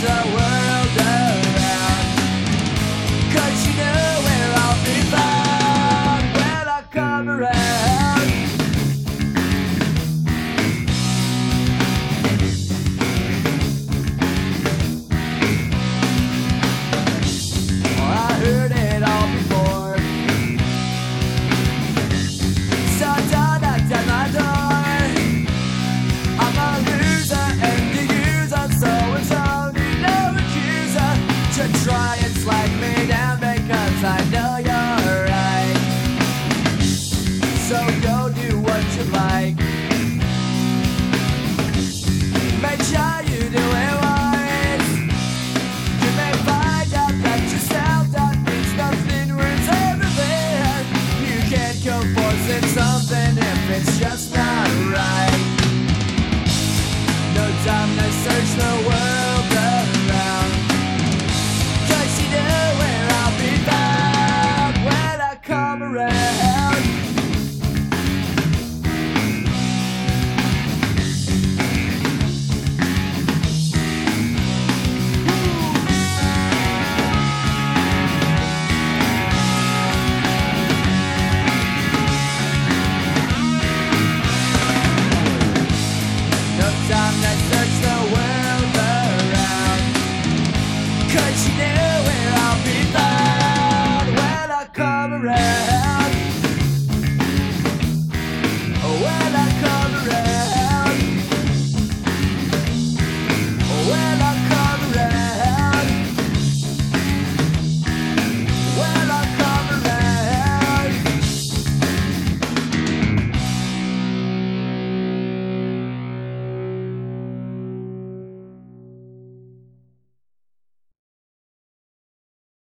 to search it's only never end.